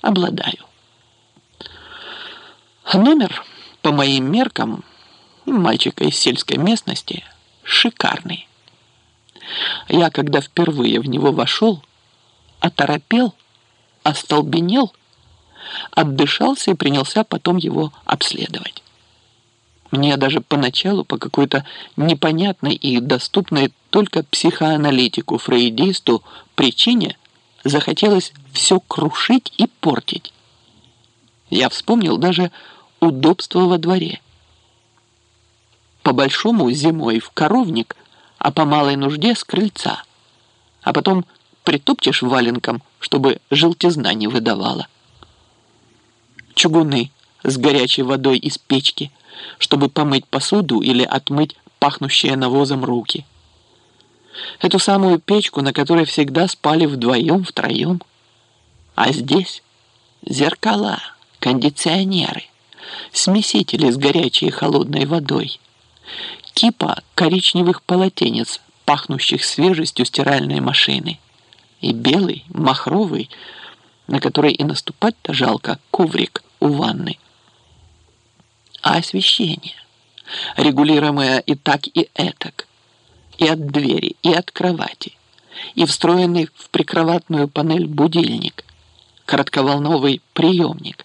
обладаю. Номер, по моим меркам, мальчика из сельской местности, шикарный. Я, когда впервые в него вошел, оторопел, остолбенел, отдышался и принялся потом его обследовать. Мне даже поначалу по какой-то непонятной и доступной только психоаналитику, фрейдисту причине захотелось все крушить и портить. Я вспомнил даже удобство во дворе. По-большому зимой в коровник, а по малой нужде с крыльца. А потом притопчешь валенком, чтобы желтизна не выдавала. Чугуны с горячей водой из печки – чтобы помыть посуду или отмыть пахнущие навозом руки. Эту самую печку, на которой всегда спали вдвоем-втроем. А здесь зеркала, кондиционеры, смесители с горячей и холодной водой, кипа коричневых полотенец, пахнущих свежестью стиральной машины, и белый, махровый, на который и наступать-то жалко, коврик у ванны а освещение, регулируемое и так, и этак, и от двери, и от кровати, и встроенный в прикроватную панель будильник, коротковолновый приемник,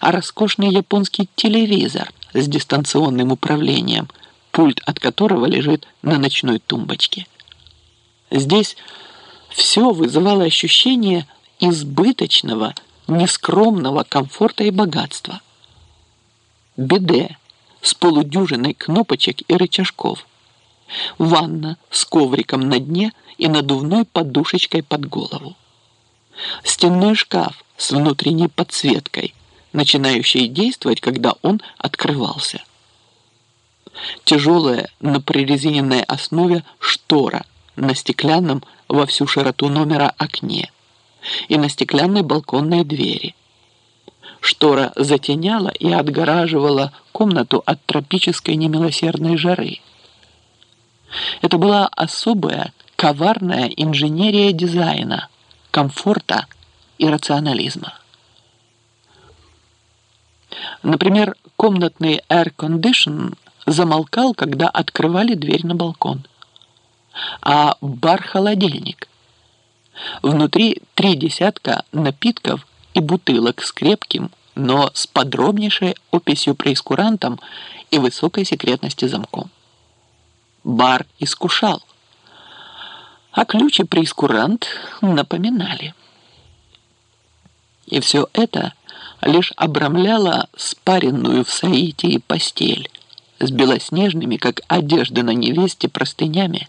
а роскошный японский телевизор с дистанционным управлением, пульт от которого лежит на ночной тумбочке. Здесь все вызывало ощущение избыточного, нескромного комфорта и богатства биде с полудюжиной кнопочек и рычажков, ванна с ковриком на дне и надувной подушечкой под голову, стенной шкаф с внутренней подсветкой, начинающий действовать, когда он открывался, тяжелая на прорезиненной основе штора на стеклянном во всю широту номера окне и на стеклянной балконной двери – Штора затеняла и отгораживала комнату от тропической немилосердной жары. Это была особая, коварная инженерия дизайна, комфорта и рационализма. Например, комнатный air condition замолкал, когда открывали дверь на балкон. А бар-холодильник. Внутри три десятка напитков и бутылок с крепким, но с подробнейшей описью преискурантом и высокой секретности замком. Бар искушал, а ключ и преискурант напоминали. И все это лишь обрамляло спаренную в Саитии постель с белоснежными, как одежда на невесте, простынями.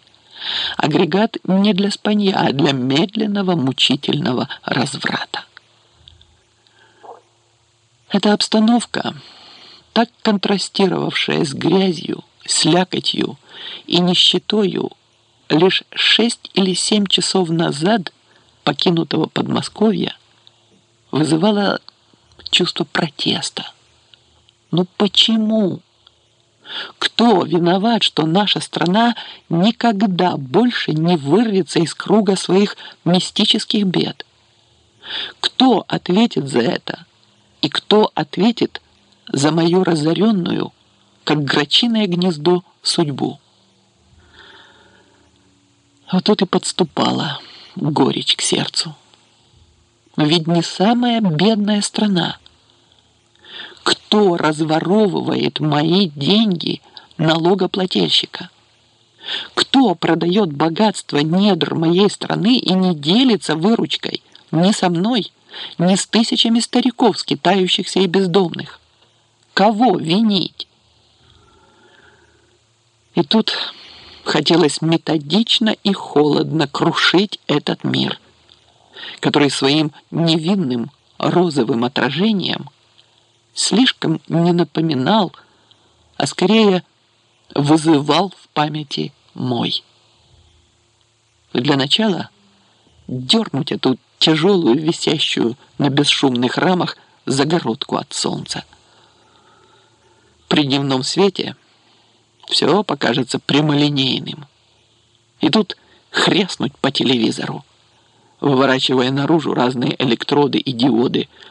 Агрегат не для спанья, а для медленного мучительного разврата. Эта обстановка, так контрастировавшая с грязью, слякотью и нищетою, лишь шесть или семь часов назад покинутого Подмосковья, вызывала чувство протеста. Ну почему? Кто виноват, что наша страна никогда больше не вырвется из круга своих мистических бед? Кто ответит за это? И кто ответит за мою разоренную, как грачиное гнездо, судьбу? Вот тут и подступала горечь к сердцу. Ведь не самая бедная страна. Кто разворовывает мои деньги налогоплательщика? Кто продает богатство недр моей страны и не делится выручкой ни со мной, не с тысячами стариков, скитающихся и бездомных. Кого винить? И тут хотелось методично и холодно крушить этот мир, который своим невинным розовым отражением слишком не напоминал, а скорее вызывал в памяти мой. Для начала дернуть эту тяжелую, висящую на бесшумных рамах загородку от солнца. При дневном свете все покажется прямолинейным. И тут хряснуть по телевизору. выворачивая наружу разные электроды и диоды,